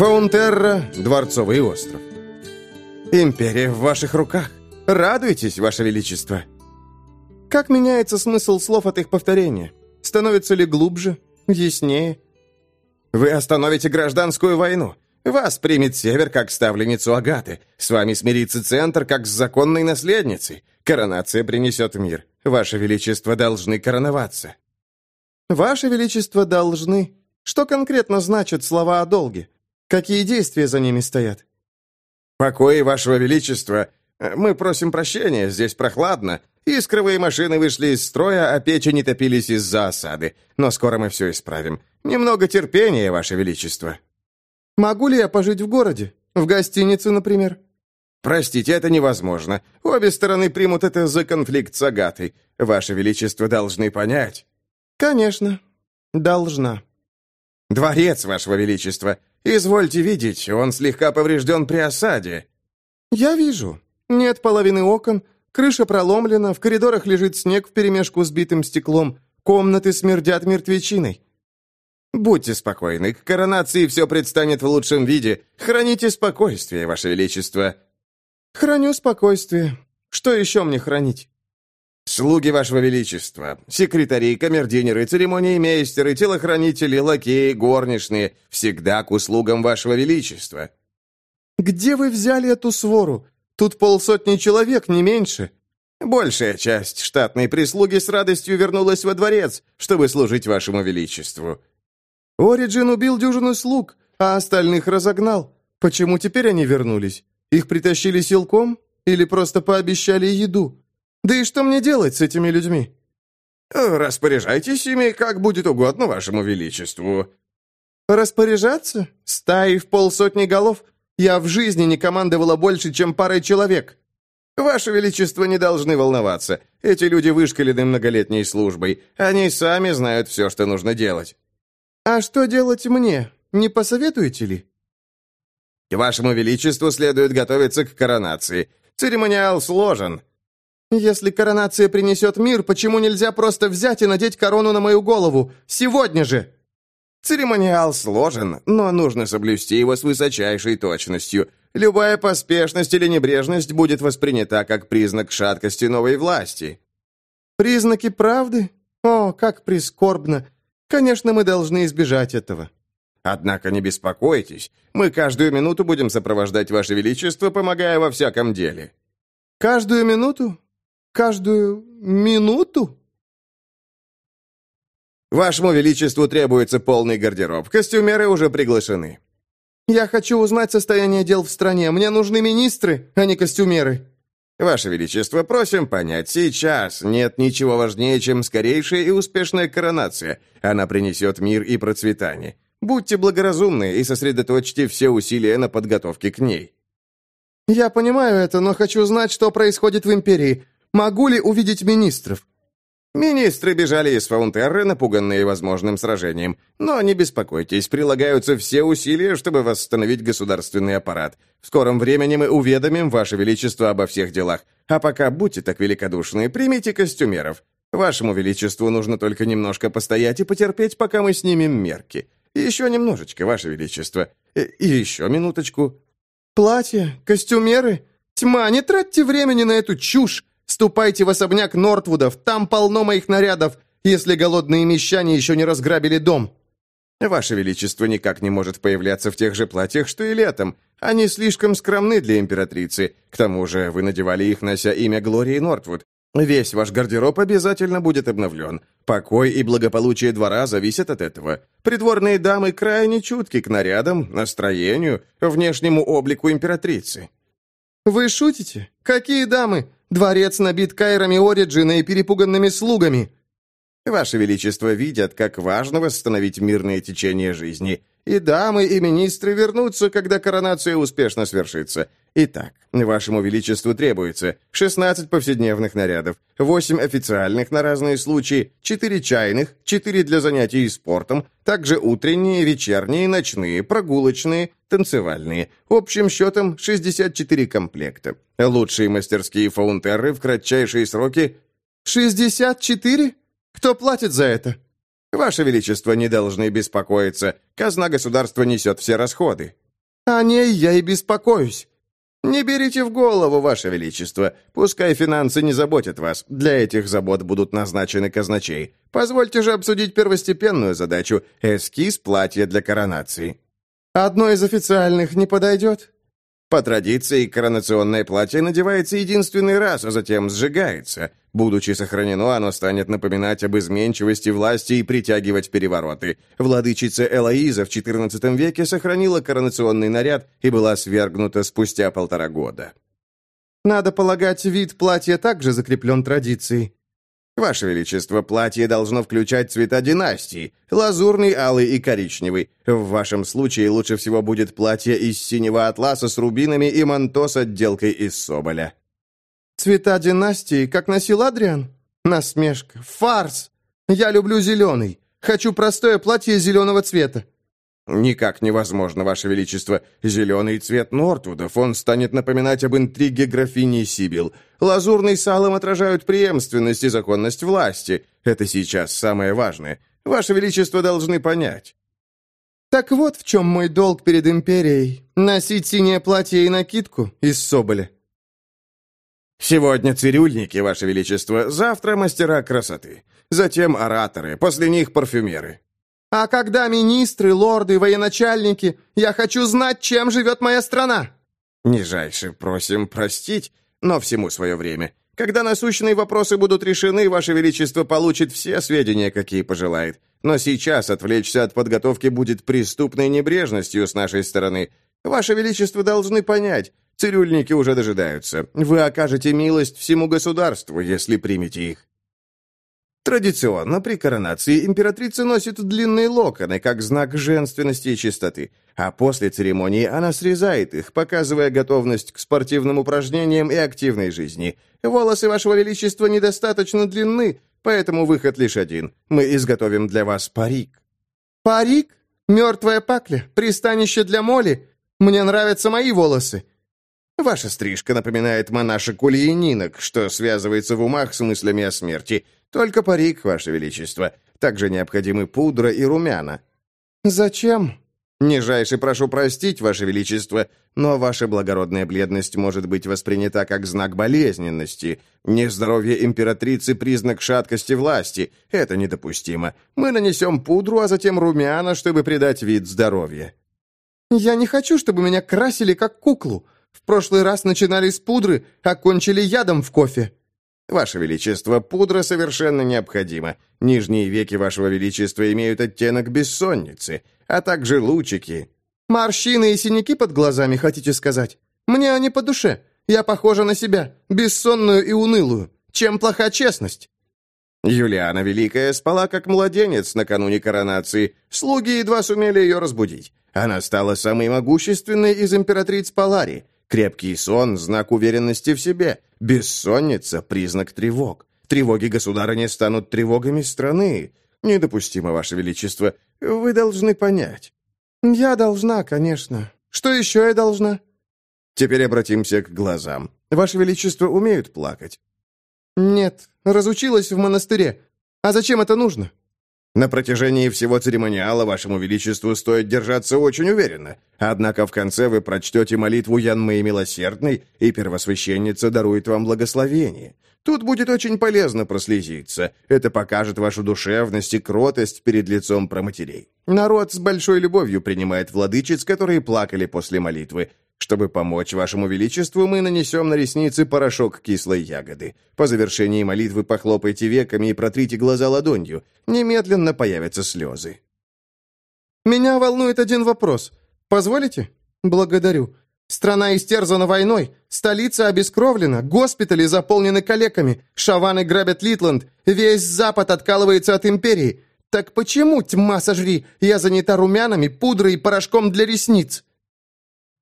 Фаунтерра, Дворцовый остров. Империя в ваших руках. Радуйтесь, Ваше Величество. Как меняется смысл слов от их повторения? Становится ли глубже, яснее? Вы остановите гражданскую войну. Вас примет Север как ставленницу Агаты. С вами смирится Центр как с законной наследницей. Коронация принесет мир. Ваше Величество должны короноваться. Ваше Величество должны. Что конкретно значат слова о долге? Какие действия за ними стоят? Покои Вашего Величества. Мы просим прощения, здесь прохладно. Искровые машины вышли из строя, а печи не топились из-за осады. Но скоро мы все исправим. Немного терпения, Ваше Величество. Могу ли я пожить в городе? В гостинице, например? Простите, это невозможно. Обе стороны примут это за конфликт с Агатой. Ваше Величество должны понять. Конечно, должна. Дворец, Вашего Величества. Извольте видеть, он слегка поврежден при осаде. Я вижу. Нет половины окон, крыша проломлена, в коридорах лежит снег вперемешку с битым стеклом, комнаты смердят мертвечиной. Будьте спокойны, к коронации все предстанет в лучшем виде. Храните спокойствие, Ваше Величество. Храню спокойствие. Что еще мне хранить? Слуги Вашего Величества, секретари, камердинеры, церемониймейстеры, телохранители, лакеи, горничные, всегда к услугам Вашего Величества. Где вы взяли эту свору? Тут полсотни человек, не меньше. Большая часть штатной прислуги с радостью вернулась во дворец, чтобы служить Вашему Величеству. Ориджин убил дюжину слуг, а остальных разогнал. Почему теперь они вернулись? Их притащили силком или просто пообещали еду? Да и что мне делать с этими людьми? Распоряжайтесь ими, как будет угодно вашему величеству. Распоряжаться? Стаи в полсотни голов? Я в жизни не командовала больше, чем парой человек. Ваше Величество не должны волноваться. Эти люди вышкалены многолетней службой. Они сами знают все, что нужно делать. «А что делать мне? Не посоветуете ли?» «Вашему Величеству следует готовиться к коронации. Церемониал сложен». «Если коронация принесет мир, почему нельзя просто взять и надеть корону на мою голову? Сегодня же!» «Церемониал сложен, но нужно соблюсти его с высочайшей точностью. Любая поспешность или небрежность будет воспринята как признак шаткости новой власти». «Признаки правды? О, как прискорбно! Конечно, мы должны избежать этого. Однако не беспокойтесь, мы каждую минуту будем сопровождать Ваше Величество, помогая во всяком деле. Каждую минуту? Каждую минуту? Вашему Величеству требуется полный гардероб. Костюмеры уже приглашены. Я хочу узнать состояние дел в стране. Мне нужны министры, а не костюмеры. «Ваше Величество, просим понять, сейчас нет ничего важнее, чем скорейшая и успешная коронация. Она принесет мир и процветание. Будьте благоразумны и сосредоточьте все усилия на подготовке к ней». «Я понимаю это, но хочу знать, что происходит в Империи. Могу ли увидеть министров? Министры бежали из Фаунтерры, напуганные возможным сражением. Но не беспокойтесь, прилагаются все усилия, чтобы восстановить государственный аппарат. В скором времени мы уведомим Ваше Величество обо всех делах. А пока будьте так великодушны, примите костюмеров. Вашему Величеству нужно только немножко постоять и потерпеть, пока мы снимем мерки. Еще немножечко, Ваше Величество. И, и еще минуточку. Платье, костюмеры? Тьма, не тратьте времени на эту чушь. Ступайте в особняк Нортвудов, там полно моих нарядов, если голодные мещане еще не разграбили дом». «Ваше Величество никак не может появляться в тех же платьях, что и летом. Они слишком скромны для императрицы. К тому же вы надевали их, нося имя Глории Нортвуд. Весь ваш гардероб обязательно будет обновлен. Покой и благополучие двора зависят от этого. Придворные дамы крайне чутки к нарядам, настроению, внешнему облику императрицы». «Вы шутите? Какие дамы? Дворец набит кайрами Ориджина и перепуганными слугами. Ваше Величество видят, как важно восстановить мирное течение жизни. И дамы, и министры вернутся, когда коронация успешно свершится. Итак, Вашему Величеству требуется 16 повседневных нарядов, 8 официальных на разные случаи, 4 чайных, 4 для занятий спортом, также утренние, вечерние, ночные, прогулочные, танцевальные. Общим счетом 64 комплекта. Лучшие мастерские фаунтеры в кратчайшие сроки... «64? Кто платит за это?» Ваше Величество не должны беспокоиться. Казна государства несет все расходы». «О ней я и беспокоюсь». «Не берите в голову, Ваше Величество. Пускай финансы не заботят вас. Для этих забот будут назначены казначей. Позвольте же обсудить первостепенную задачу – эскиз платья для коронации». «Одно из официальных не подойдет?» По традиции, коронационное платье надевается единственный раз, а затем сжигается. Будучи сохранено, оно станет напоминать об изменчивости власти и притягивать перевороты. Владычица Элоиза в XIV веке сохранила коронационный наряд и была свергнута спустя полтора года. Надо полагать, вид платья также закреплен традицией. «Ваше Величество, платье должно включать цвета династии – лазурный, алый и коричневый. В вашем случае лучше всего будет платье из синего атласа с рубинами и манто с отделкой из соболя». «Цвета династии, как носил Адриан? Насмешка. Фарс! Я люблю зеленый. Хочу простое платье зеленого цвета. «Никак невозможно, Ваше Величество. Зеленый цвет Нортвудов, он станет напоминать об интриге графини Сибил. Лазурный салом отражают преемственность и законность власти. Это сейчас самое важное. Ваше Величество должны понять». «Так вот в чем мой долг перед империей. Носить синее платье и накидку из соболя». «Сегодня цирюльники, Ваше Величество, завтра мастера красоты, затем ораторы, после них парфюмеры. А когда министры, лорды, военачальники, я хочу знать, чем живет моя страна!» «Нижайше просим простить, но всему свое время. Когда насущные вопросы будут решены, Ваше Величество получит все сведения, какие пожелает. Но сейчас отвлечься от подготовки будет преступной небрежностью с нашей стороны. Ваше Величество должны понять, цирюльники уже дожидаются. Вы окажете милость всему государству, если примете их. Традиционно при коронации императрица носит длинные локоны, как знак женственности и чистоты, а после церемонии она срезает их, показывая готовность к спортивным упражнениям и активной жизни. Волосы вашего величества недостаточно длинны, поэтому выход лишь один. Мы изготовим для вас парик». «Парик? Мертвая пакля? Пристанище для моли? Мне нравятся мои волосы». «Ваша стрижка напоминает монашек ульянинок, что связывается в умах с мыслями о смерти». Только парик, Ваше Величество. Также необходимы пудра и румяна». «Зачем?» «Нижайше прошу простить, Ваше Величество, но ваша благородная бледность может быть воспринята как знак болезненности. Нездоровье императрицы – признак шаткости власти. Это недопустимо. Мы нанесем пудру, а затем румяна, чтобы придать вид здоровья». «Я не хочу, чтобы меня красили как куклу. В прошлый раз начинали с пудры, а кончили ядом в кофе». «Ваше Величество, пудра совершенно необходима. Нижние веки Вашего Величества имеют оттенок бессонницы, а также лучики». «Морщины и синяки под глазами, хотите сказать? Мне они по душе. Я похожа на себя, бессонную и унылую. Чем плоха честность?» Юлиана Великая спала как младенец накануне коронации. Слуги едва сумели ее разбудить. Она стала самой могущественной из императриц Палари. Крепкий сон – знак уверенности в себе. Бессонница – признак тревог. Тревоги государыни станут тревогами страны. Недопустимо, Ваше Величество. Вы должны понять». «Я должна, конечно. Что еще я должна?» «Теперь обратимся к глазам. Ваше Величество умеют плакать?» «Нет, разучилась в монастыре. А зачем это нужно?» На протяжении всего церемониала вашему величеству стоит держаться очень уверенно. Однако в конце вы прочтете молитву Янмы Милосердной, и первосвященница дарует вам благословение. Тут будет очень полезно прослезиться. Это покажет вашу душевность и кротость перед лицом проматерей. Народ с большой любовью принимает владычиц, которые плакали после молитвы. Чтобы помочь вашему величеству, мы нанесем на ресницы порошок кислой ягоды. По завершении молитвы похлопайте веками и протрите глаза ладонью. Немедленно появятся слезы. Меня волнует один вопрос. Позволите? Благодарю. Страна истерзана войной, столица обескровлена, госпитали заполнены калеками, шаваны грабят Литланд, весь Запад откалывается от империи. Так почему, тьма сожри, я занята румянами, пудрой и порошком для ресниц?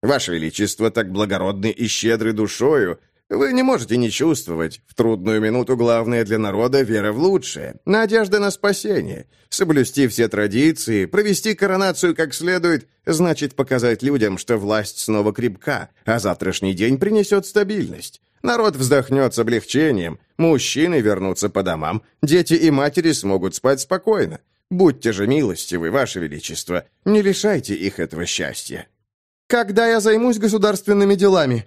Ваше Величество так благородны и щедры душою. Вы не можете не чувствовать. В трудную минуту главное для народа — вера в лучшее, надежда на спасение. Соблюсти все традиции, провести коронацию как следует, значит показать людям, что власть снова крепка, а завтрашний день принесет стабильность. Народ вздохнет с облегчением, мужчины вернутся по домам, дети и матери смогут спать спокойно. Будьте же милостивы, Ваше Величество, не лишайте их этого счастья». «Когда я займусь государственными делами?»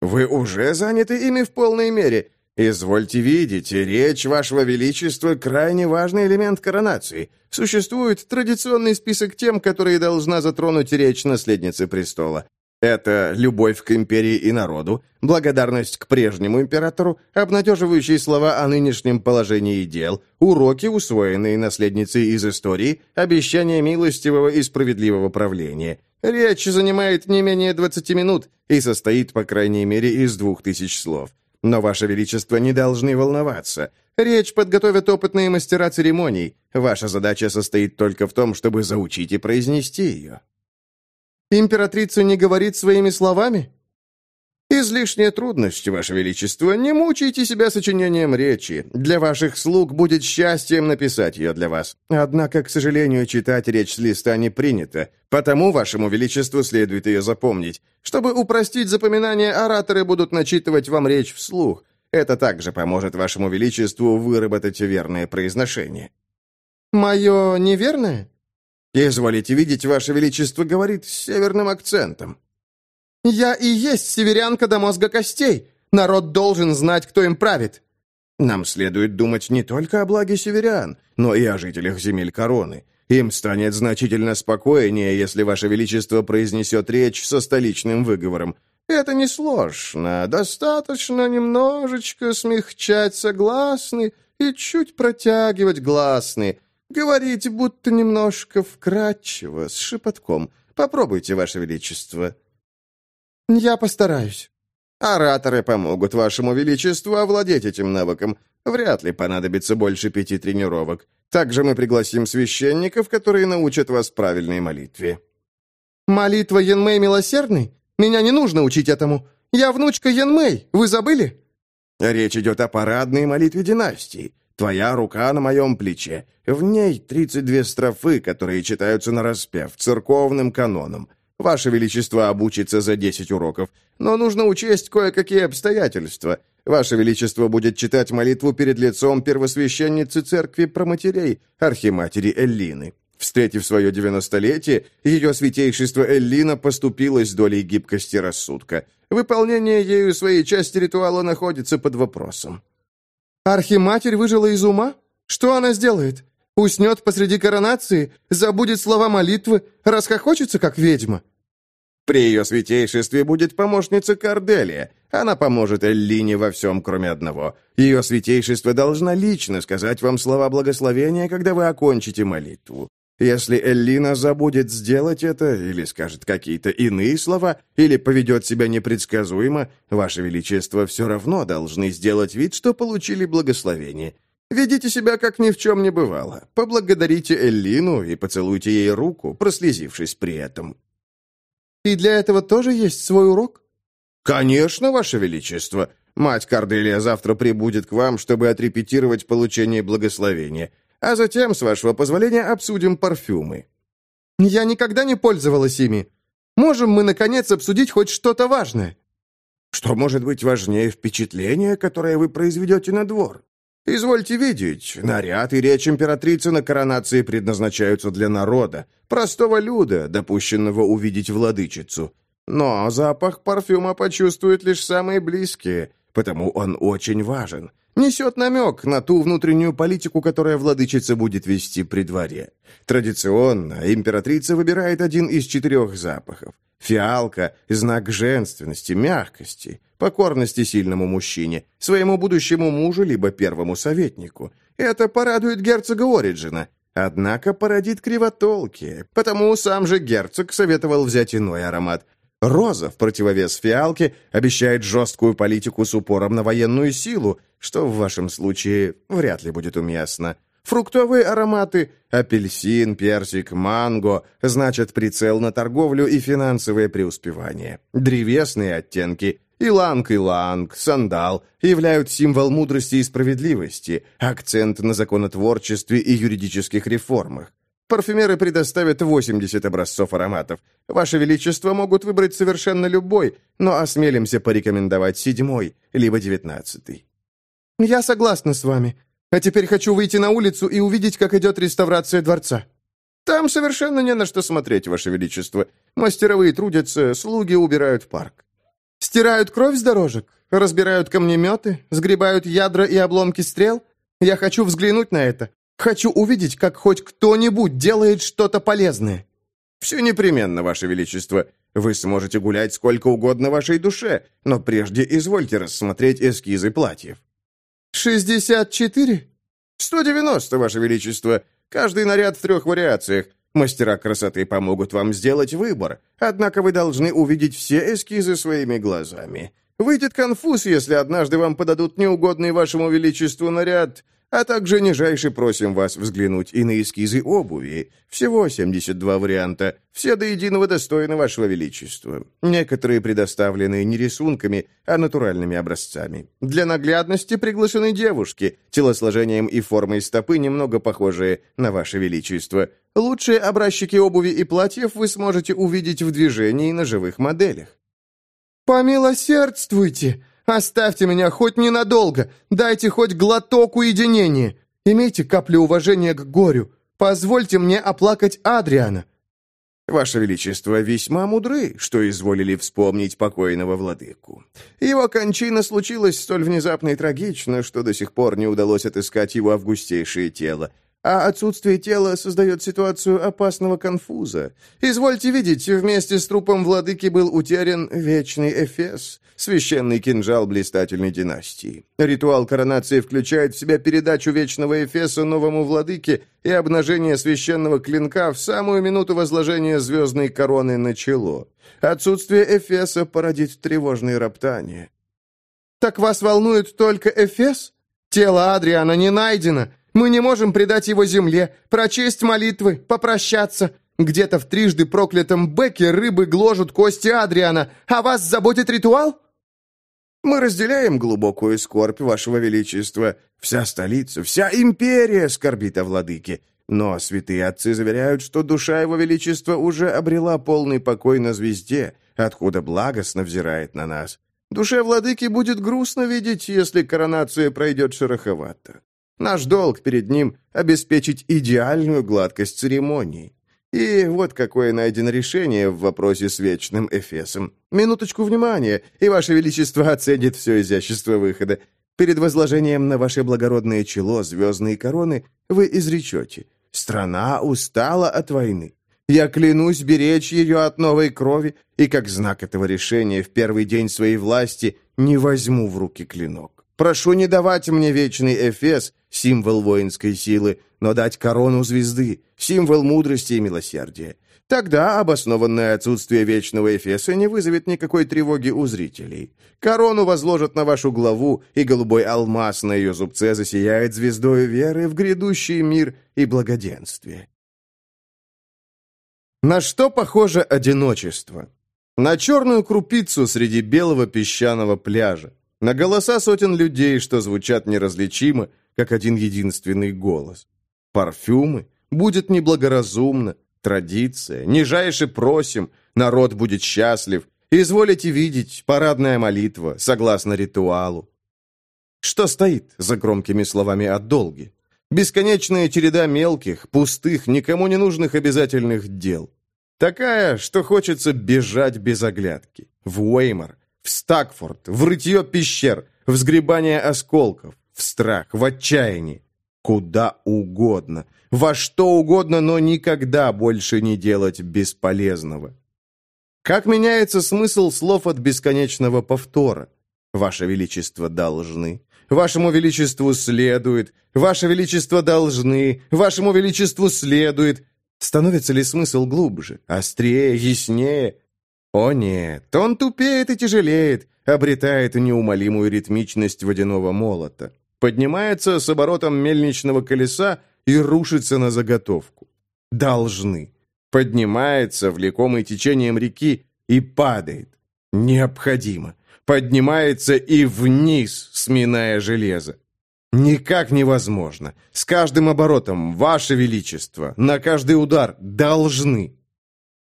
«Вы уже заняты ими в полной мере. Извольте видеть, речь Вашего Величества – крайне важный элемент коронации. Существует традиционный список тем, которые должна затронуть речь наследницы престола. Это любовь к империи и народу, благодарность к прежнему императору, обнадеживающие слова о нынешнем положении дел, уроки, усвоенные наследницей из истории, обещание милостивого и справедливого правления. Речь занимает не менее 20 минут и состоит, по крайней мере, из двух тысяч слов. Но, Ваше Величество, не должны волноваться. Речь подготовят опытные мастера церемоний. Ваша задача состоит только в том, чтобы заучить и произнести ее. Императрица не говорит своими словами? «Излишняя трудность, Ваше Величество. Не мучайте себя сочинением речи. Для ваших слуг будет счастьем написать ее для вас. Однако, к сожалению, читать речь с листа не принято. Потому Вашему Величеству следует ее запомнить. Чтобы упростить запоминание, ораторы будут начитывать вам речь вслух. Это также поможет Вашему Величеству выработать верное произношение». «Мое неверное?» «Изволите видеть, Ваше Величество говорит с северным акцентом». «Я и есть северянка до мозга костей. Народ должен знать, кто им правит». «Нам следует думать не только о благе северян, но и о жителях земель короны. Им станет значительно спокойнее, если Ваше Величество произнесет речь со столичным выговором. Это несложно. Достаточно немножечко смягчать согласный и чуть протягивать гласный. Говорить будто немножко вкрадчиво, с шепотком. Попробуйте, Ваше Величество». «Я постараюсь». «Ораторы помогут Вашему Величеству овладеть этим навыком. Вряд ли понадобится больше пяти тренировок. Также мы пригласим священников, которые научат вас правильной молитве». «Молитва Янмэй Милосердный? Меня не нужно учить этому. Я внучка Янмэй, вы забыли?» «Речь идет о парадной молитве династии. Твоя рука на моем плече. В ней 32 строфы, которые читаются на распев, церковным каноном. Ваше Величество обучится за 10 уроков, но нужно учесть кое-какие обстоятельства. Ваше Величество будет читать молитву перед лицом первосвященницы церкви проматерей, архиматери Эллины. Встретив свое девяностолетие, ее святейшество Эллина поступилось долей гибкости рассудка. Выполнение ею своей части ритуала находится под вопросом. Архиматерь выжила из ума? Что она сделает? Уснет посреди коронации, забудет слова молитвы, расхохочется, как ведьма. При ее святейшестве будет помощница Корделия. Она поможет Эллине во всем, кроме одного. Ее святейшество должна лично сказать вам слова благословения, когда вы окончите молитву. Если Эллина забудет сделать это, или скажет какие-то иные слова, или поведет себя непредсказуемо, Ваше Величество все равно должны сделать вид, что получили благословение. Ведите себя, как ни в чем не бывало. Поблагодарите Эллину и поцелуйте ей руку, прослезившись при этом. И для этого тоже есть свой урок? Конечно, Ваше Величество. Мать Корделия завтра прибудет к вам, чтобы отрепетировать получение благословения а затем, с вашего позволения, обсудим парфюмы». «Я никогда не пользовалась ими. Можем мы, наконец, обсудить хоть что-то важное?» «Что может быть важнее впечатления, которое вы произведете на двор? Извольте видеть, наряд и речь императрицы на коронации предназначаются для народа, простого люда, допущенного увидеть владычицу. Но запах парфюма почувствуют лишь самые близкие, потому он очень важен несет намек на ту внутреннюю политику, которая владычица будет вести при дворе. Традиционно императрица выбирает один из четырех запахов. Фиалка – знак женственности, мягкости, покорности сильному мужчине, своему будущему мужу либо первому советнику. Это порадует герцога Ориджина, однако породит кривотолки, потому сам же герцог советовал взять иной аромат – Роза, в противовес фиалке, обещает жесткую политику с упором на военную силу, что в вашем случае вряд ли будет уместно. Фруктовые ароматы – апельсин, персик, манго – значат прицел на торговлю и финансовое преуспевание. Древесные оттенки – иланг-иланг, сандал – являют символ мудрости и справедливости, акцент на законотворчестве и юридических реформах. Парфюмеры предоставят 80 образцов ароматов. Ваше Величество могут выбрать совершенно любой, но осмелимся порекомендовать седьмой, либо девятнадцатый». «Я согласна с вами. А теперь хочу выйти на улицу и увидеть, как идет реставрация дворца». «Там совершенно не на что смотреть, Ваше Величество. Мастеровые трудятся, слуги убирают парк». «Стирают кровь с дорожек? Разбирают камнеметы? Сгребают ядра и обломки стрел? Я хочу взглянуть на это. Хочу увидеть, как хоть кто-нибудь делает что-то полезное». «Все непременно, Ваше Величество. Вы сможете гулять сколько угодно вашей душе, но прежде извольте рассмотреть эскизы платьев». «Шестьдесят четыре?» «Сто девяносто, Ваше Величество. Каждый наряд в трех вариациях. Мастера красоты помогут вам сделать выбор, однако вы должны увидеть все эскизы своими глазами. Выйдет конфуз, если однажды вам подадут неугодный вашему величеству наряд, а также нижайше просим вас взглянуть и на эскизы обуви. Всего 72 варианта, все до единого достойны вашего величества. Некоторые предоставлены не рисунками, а натуральными образцами. Для наглядности приглашены девушки, телосложением и формой стопы немного похожие на ваше величество. Лучшие образчики обуви и платьев вы сможете увидеть в движении на живых моделях. «Помилосердствуйте! Оставьте меня хоть ненадолго! Дайте хоть глоток уединения! Имейте каплю уважения к горю! Позвольте мне оплакать Адриана!» «Ваше Величество весьма мудры, что изволили вспомнить покойного владыку. Его кончина случилась столь внезапно и трагично, что до сих пор не удалось отыскать его августейшее тело а отсутствие тела создает ситуацию опасного конфуза. Извольте видеть, вместе с трупом владыки был утерян вечный Эфес, священный кинжал блистательной династии. Ритуал коронации включает в себя передачу вечного Эфеса новому владыке и обнажение священного клинка в самую минуту возложения звездной короны на чело. Отсутствие Эфеса породит тревожные роптания. «Так вас волнует только Эфес? Тело Адриана не найдено, мы не можем предать его земле, прочесть молитвы, попрощаться. Где-то в трижды проклятом Беке рыбы гложут кости Адриана, а вас заботит ритуал?» «Мы разделяем глубокую скорбь, Вашего Величества. Вся столица, вся империя скорбит о владыке. Но святые отцы заверяют, что душа Его Величества уже обрела полный покой на звезде, откуда благостно взирает на нас. Душе владыки будет грустно видеть, если коронация пройдет шероховато. Наш долг перед ним — обеспечить идеальную гладкость церемонии. И вот какое найдено решение в вопросе с Вечным Эфесом. Минуточку внимания, и Ваше Величество оценит все изящество выхода. Перед возложением на ваше благородное чело звездные короны вы изречете «Страна устала от войны. Я клянусь беречь ее от новой крови, и как знак этого решения в первый день своей власти не возьму в руки клинок. Прошу не давать мне вечный Эфес, символ воинской силы, но дать корону звезды, символ мудрости и милосердия. Тогда обоснованное отсутствие вечного Эфеса не вызовет никакой тревоги у зрителей. Корону возложат на вашу главу, и голубой алмаз на ее зубце засияет звездой веры в грядущий мир и благоденствие. На что похоже одиночество? На черную крупицу среди белого песчаного пляжа на голоса сотен людей, что звучат неразличимо, как один единственный голос. Парфюмы? Будет неблагоразумно. Традиция. Нижайше просим. Народ будет счастлив. Изволите видеть, парадная молитва, согласно ритуалу. Что стоит за громкими словами о долге? Бесконечная череда мелких, пустых, никому не нужных обязательных дел. Такая, что хочется бежать без оглядки. В Уэймор, в Стакфорд, в рытье пещер, в сгребание осколков, в страх, в отчаянии. Куда угодно, во что угодно, но никогда больше не делать бесполезного. Как меняется смысл слов от бесконечного повтора? Ваше Величество должны. Вашему Величеству следует. Ваше Величество должны. Вашему Величеству следует. Становится ли смысл глубже, острее, яснее? О нет, он тупеет и тяжелеет, обретает неумолимую ритмичность водяного молота, поднимается с оборотом мельничного колеса и рушится на заготовку. Должны. Поднимается, влекомый течением реки, и падает. Необходимо. Поднимается и вниз, сминая железо. Никак невозможно. С каждым оборотом, Ваше Величество, на каждый удар должны.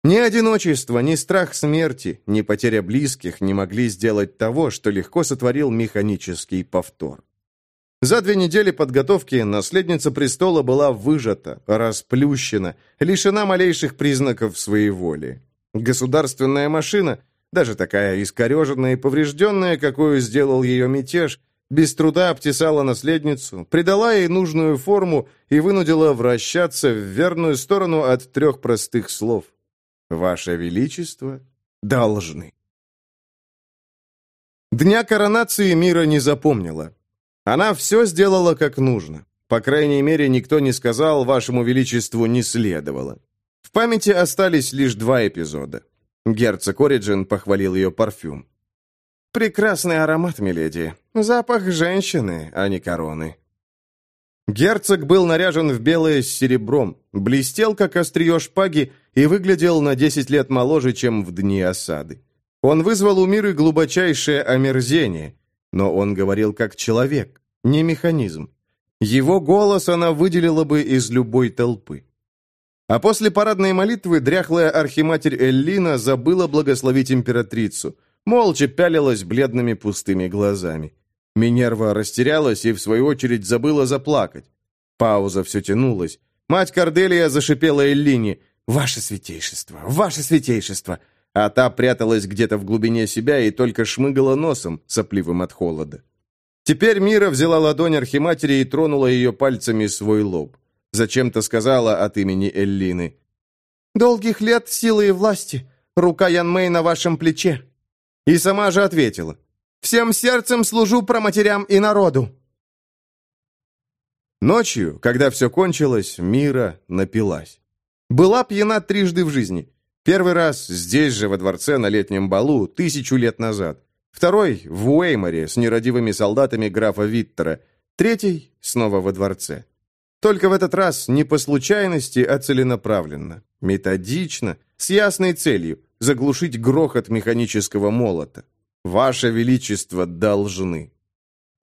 Ни одиночество, ни страх смерти, ни потеря близких не могли сделать того, что легко сотворил механический повтор. За две недели подготовки наследница престола была выжата, расплющена, лишена малейших признаков своей воли. Государственная машина, даже такая искореженная и поврежденная, какую сделал ее мятеж, без труда обтесала наследницу, придала ей нужную форму и вынудила вращаться в верную сторону от трех простых слов. «Ваше Величество должны». Дня коронации мира не запомнила. Она все сделала как нужно. По крайней мере, никто не сказал «Вашему Величеству не следовало». В памяти остались лишь два эпизода. Герцог Ориджин похвалил ее парфюм. «Прекрасный аромат, миледи. Запах женщины, а не короны». Герцог был наряжен в белое с серебром, блестел, как острие шпаги, и выглядел на десять лет моложе, чем в дни осады. Он вызвал у мира глубочайшее омерзение, но он говорил как человек, не механизм. Его голос она выделила бы из любой толпы. А после парадной молитвы дряхлая архиматерь Эллина забыла благословить императрицу, молча пялилась бледными пустыми глазами. Минерва растерялась и, в свою очередь, забыла заплакать. Пауза все тянулась. Мать Корделия зашипела Эллине «Ваше святейшество! Ваше святейшество!» А та пряталась где-то в глубине себя и только шмыгала носом, сопливым от холода. Теперь Мира взяла ладонь архиматери и тронула ее пальцами свой лоб. Зачем-то сказала от имени Эллины. «Долгих лет силы и власти. Рука Янмэй на вашем плече». И сама же ответила. «Всем сердцем служу проматерям и народу». Ночью, когда все кончилось, Мира напилась. Была пьяна трижды в жизни. Первый раз здесь же, во дворце, на летнем балу, тысячу лет назад. Второй – в Уэйморе с нерадивыми солдатами графа Виттера. Третий – снова во дворце. Только в этот раз не по случайности, а целенаправленно. Методично, с ясной целью – заглушить грохот механического молота. Ваше Величество должны.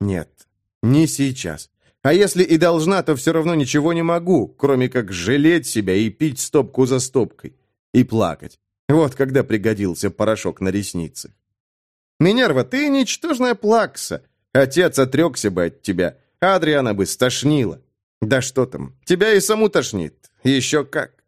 Нет, не сейчас. А если и должна, то все равно ничего не могу, кроме как жалеть себя и пить стопку за стопкой и плакать. Вот когда пригодился порошок на ресницах. «Минерва, ты ничтожная плакса. Отец отрекся бы от тебя, а Адриана бы стошнила. Да что там, тебя и саму тошнит. Еще как.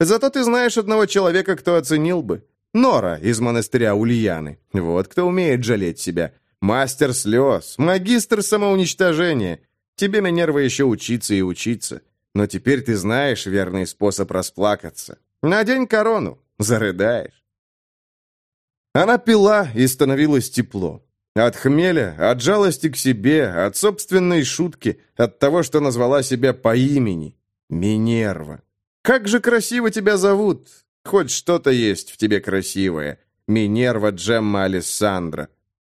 Зато ты знаешь одного человека, кто оценил бы. Нора из монастыря Ульяны. Вот кто умеет жалеть себя. Мастер слез, магистр самоуничтожения. Тебе, Минерва, еще учиться и учиться. Но теперь ты знаешь верный способ расплакаться. Надень корону, зарыдаешь. Она пила, и становилось тепло. От хмеля, от жалости к себе, от собственной шутки, от того, что назвала себя по имени. Минерва. Как же красиво тебя зовут. Хоть что-то есть в тебе красивое. Минерва Джемма Алессандра.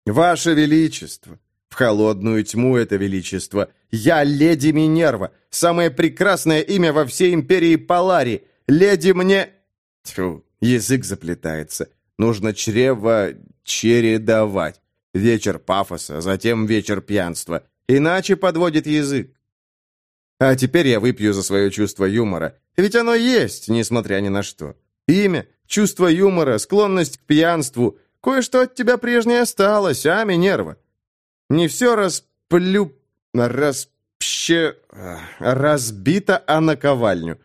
Ваше Величество. В холодную тьму это Величество. Я леди Минерва. Самое прекрасное имя во всей империи Палари. Леди мне...» Тьфу, язык заплетается. Нужно чрево чередовать. Вечер пафоса, затем вечер пьянства. Иначе подводит язык. А теперь я выпью за свое чувство юмора. Ведь оно есть, несмотря ни на что. Имя, чувство юмора, склонность к пьянству. Кое-что от тебя прежнее осталось, а, Минерва? Не все расплю... распще... разбито, а наковальню.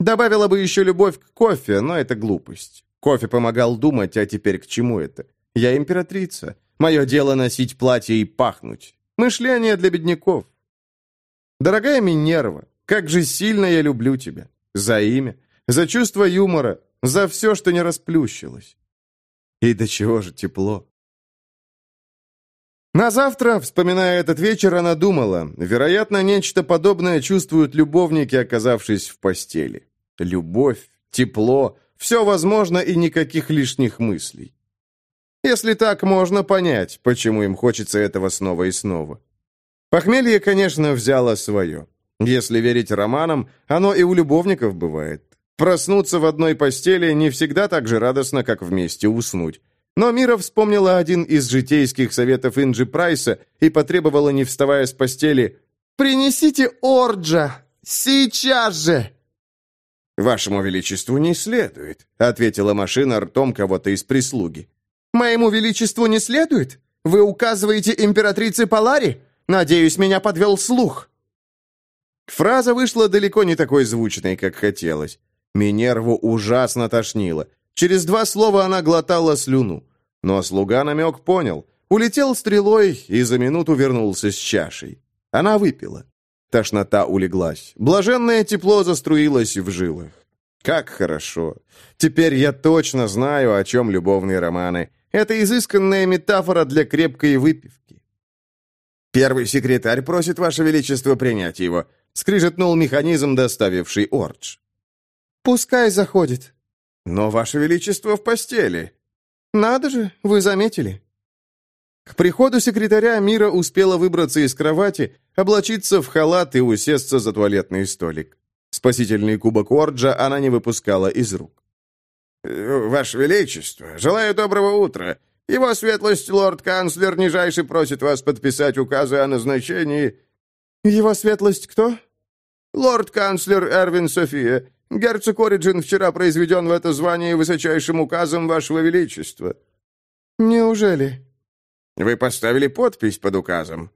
Добавила бы еще любовь к кофе, но это глупость. Кофе помогал думать, а теперь к чему это? Я императрица. Мое дело носить платье и пахнуть. Мышление для бедняков. Дорогая Минерва, как же сильно я люблю тебя. За имя, за чувство юмора, за все, что не расплющилось. И до чего же тепло. На завтра, вспоминая этот вечер, она думала, вероятно, нечто подобное чувствуют любовники, оказавшись в постели любовь, тепло, все возможно и никаких лишних мыслей. Если так, можно понять, почему им хочется этого снова и снова. Похмелье, конечно, взяло свое. Если верить романам, оно и у любовников бывает. Проснуться в одной постели не всегда так же радостно, как вместе уснуть. Но Мира вспомнила один из житейских советов Инджи Прайса и потребовала, не вставая с постели, «Принесите Орджа! Сейчас же!» «Вашему Величеству не следует», — ответила машина ртом кого-то из прислуги. «Моему Величеству не следует? Вы указываете императрице Палари? Надеюсь, меня подвел слух». Фраза вышла далеко не такой звучной, как хотелось. Минерву ужасно тошнило. Через два слова она глотала слюну. Но слуга намек понял. Улетел стрелой и за минуту вернулся с чашей. Она выпила. Тошнота улеглась. Блаженное тепло заструилось в жилах. Как хорошо. Теперь я точно знаю, о чем любовные романы. Это изысканная метафора для крепкой выпивки. Первый секретарь просит Ваше Величество принять его. Скрижетнул механизм, доставивший Ордж. «Пускай заходит». «Но, Ваше Величество, в постели». «Надо же, вы заметили». К приходу секретаря Мира успела выбраться из кровати, облачиться в халат и усесться за туалетный столик. Спасительный кубок Орджа она не выпускала из рук. «Ваше Величество, желаю доброго утра. Его светлость лорд-канцлер нижайше просит вас подписать указы о назначении...» «Его светлость кто?» «Лорд-канцлер Эрвин София. Герцог Ориджин вчера произведен в это звание высочайшим указом вашего величества». «Неужели?» «Вы поставили подпись под указом».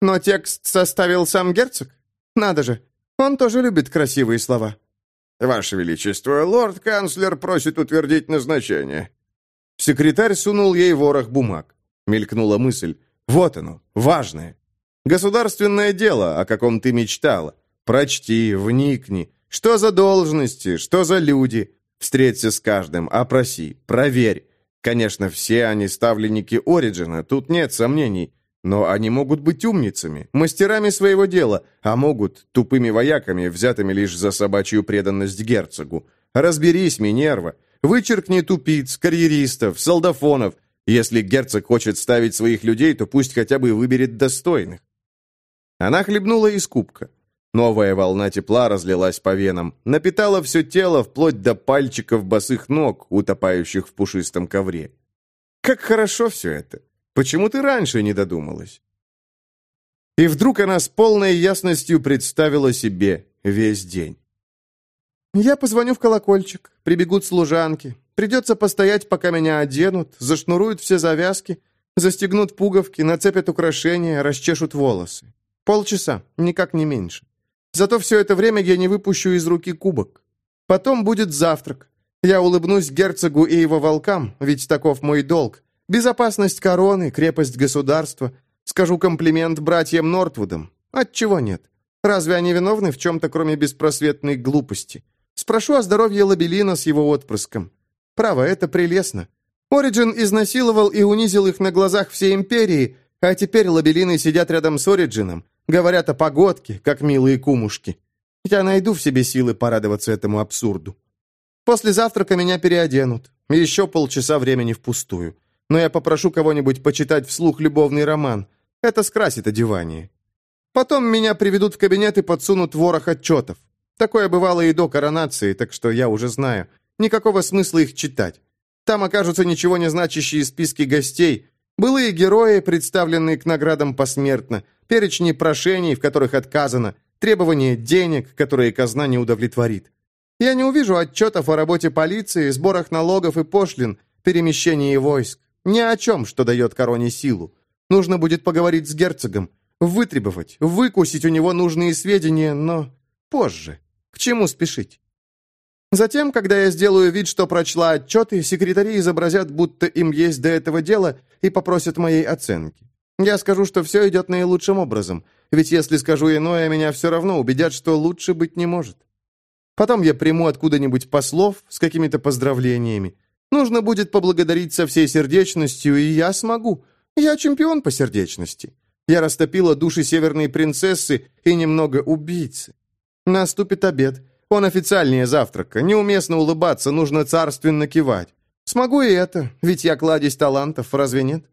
«Но текст составил сам герцог? Надо же, он тоже любит красивые слова». «Ваше Величество, лорд-канцлер просит утвердить назначение». Секретарь сунул ей ворох бумаг. Мелькнула мысль. «Вот оно, важное. Государственное дело, о каком ты мечтала. Прочти, вникни. Что за должности, что за люди? Встреться с каждым, опроси, проверь. Конечно, все они ставленники Ориджина, тут нет сомнений. Но они могут быть умницами, мастерами своего дела, а могут тупыми вояками, взятыми лишь за собачью преданность герцогу. Разберись, Минерва. Вычеркни тупиц, карьеристов, солдафонов. Если герцог хочет ставить своих людей, то пусть хотя бы выберет достойных. Она хлебнула из кубка. Новая волна тепла разлилась по венам, напитала все тело вплоть до пальчиков босых ног, утопающих в пушистом ковре. Как хорошо все это! Почему ты раньше не додумалась? И вдруг она с полной ясностью представила себе весь день. «Я позвоню в колокольчик, прибегут служанки. Придется постоять, пока меня оденут, зашнуруют все завязки, застегнут пуговки, нацепят украшения, расчешут волосы. Полчаса, никак не меньше. Зато все это время я не выпущу из руки кубок. Потом будет завтрак. Я улыбнусь герцогу и его волкам, ведь таков мой долг. Безопасность короны, крепость государства. Скажу комплимент братьям Нортвудам. Отчего нет? Разве они виновны в чем-то, кроме беспросветной глупости? Спрошу о здоровье Лабелина с его отпрыском. Право, это прелестно. Ориджин изнасиловал и унизил их на глазах всей империи, а теперь Лабелины сидят рядом с Ориджином, Говорят о погодке, как милые кумушки. Я найду в себе силы порадоваться этому абсурду. После завтрака меня переоденут. Еще полчаса времени впустую. Но я попрошу кого-нибудь почитать вслух любовный роман. Это скрасит одевание. Потом меня приведут в кабинет и подсунут ворох отчетов. Такое бывало и до коронации, так что я уже знаю. Никакого смысла их читать. Там окажутся ничего не значащие списки гостей, Былые герои, представленные к наградам посмертно, перечни прошений, в которых отказано, требования денег, которые казна не удовлетворит. Я не увижу отчетов о работе полиции, сборах налогов и пошлин, перемещении войск. Ни о чем, что дает короне силу. Нужно будет поговорить с герцогом, вытребовать, выкусить у него нужные сведения, но позже. К чему спешить? Затем, когда я сделаю вид, что прочла отчеты, секретари изобразят, будто им есть до этого дело, и попросят моей оценки. Я скажу, что все идет наилучшим образом, ведь если скажу иное, меня все равно убедят, что лучше быть не может. Потом я приму откуда-нибудь послов с какими-то поздравлениями. Нужно будет поблагодарить со всей сердечностью, и я смогу. Я чемпион по сердечности. Я растопила души северной принцессы и немного убийцы. Наступит обед. Он официальнее завтрака. Неуместно улыбаться, нужно царственно кивать. Смогу и это, ведь я кладезь талантов, разве нет?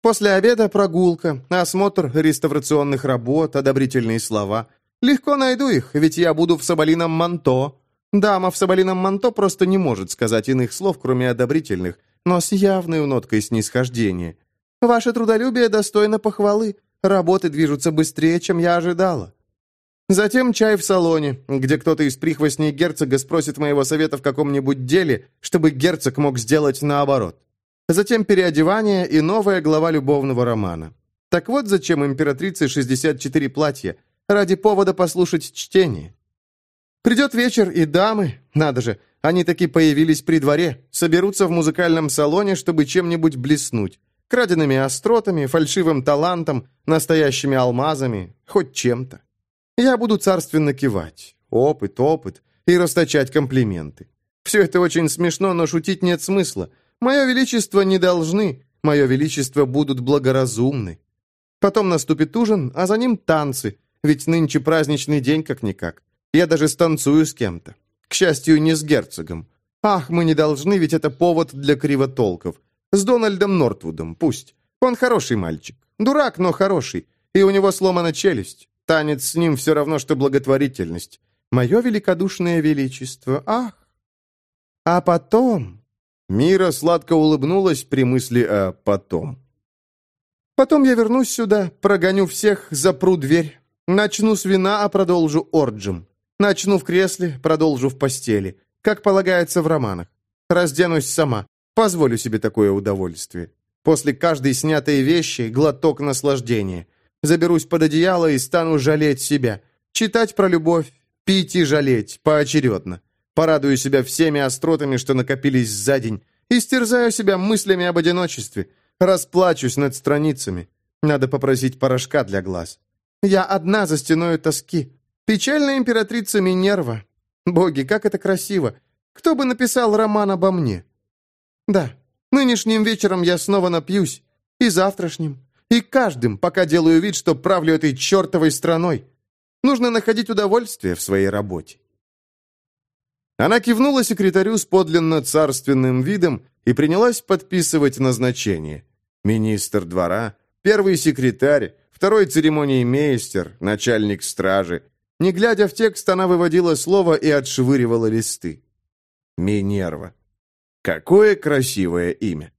После обеда прогулка, осмотр реставрационных работ, одобрительные слова. Легко найду их, ведь я буду в соболином манто. Дама в соболином манто просто не может сказать иных слов, кроме одобрительных, но с явной ноткой снисхождения. Ваше трудолюбие достойно похвалы. Работы движутся быстрее, чем я ожидала. Затем чай в салоне, где кто-то из прихвостней герцога спросит моего совета в каком-нибудь деле, чтобы герцог мог сделать наоборот. Затем переодевание и новая глава любовного романа. Так вот зачем императрице 64 платья, ради повода послушать чтение. Придет вечер, и дамы, надо же, они таки появились при дворе, соберутся в музыкальном салоне, чтобы чем-нибудь блеснуть. Краденными остротами, фальшивым талантом, настоящими алмазами, хоть чем-то. Я буду царственно кивать. Опыт, опыт. И расточать комплименты. Все это очень смешно, но шутить нет смысла. Мое величество не должны, мое величество будут благоразумны. Потом наступит ужин, а за ним танцы, ведь нынче праздничный день как-никак. Я даже станцую с кем-то. К счастью, не с герцогом. Ах, мы не должны, ведь это повод для кривотолков. С Дональдом Нортвудом, пусть. Он хороший мальчик. Дурак, но хороший. И у него сломана челюсть. Танец с ним все равно, что благотворительность. Мое великодушное величество, ах! А потом... Мира сладко улыбнулась при мысли о «потом». Потом я вернусь сюда, прогоню всех, запру дверь. Начну с вина, а продолжу орджем. Начну в кресле, продолжу в постели. Как полагается в романах. Разденусь сама. Позволю себе такое удовольствие. После каждой снятой вещи глоток наслаждения. Заберусь под одеяло и стану жалеть себя. Читать про любовь, пить и жалеть, поочередно. Порадую себя всеми остротами, что накопились за день. Истерзаю себя мыслями об одиночестве. Расплачусь над страницами. Надо попросить порошка для глаз. Я одна за стеною тоски. Печальная императрица Минерва. Боги, как это красиво. Кто бы написал роман обо мне? Да, нынешним вечером я снова напьюсь. И завтрашним. И каждым, пока делаю вид, что правлю этой чертовой страной. Нужно находить удовольствие в своей работе. Она кивнула секретарю с подлинно царственным видом и принялась подписывать назначение. Министр двора, первый секретарь, второй церемонии мейстер, начальник стражи. Не глядя в текст, она выводила слово и отшвыривала листы. Минерва. Какое красивое имя.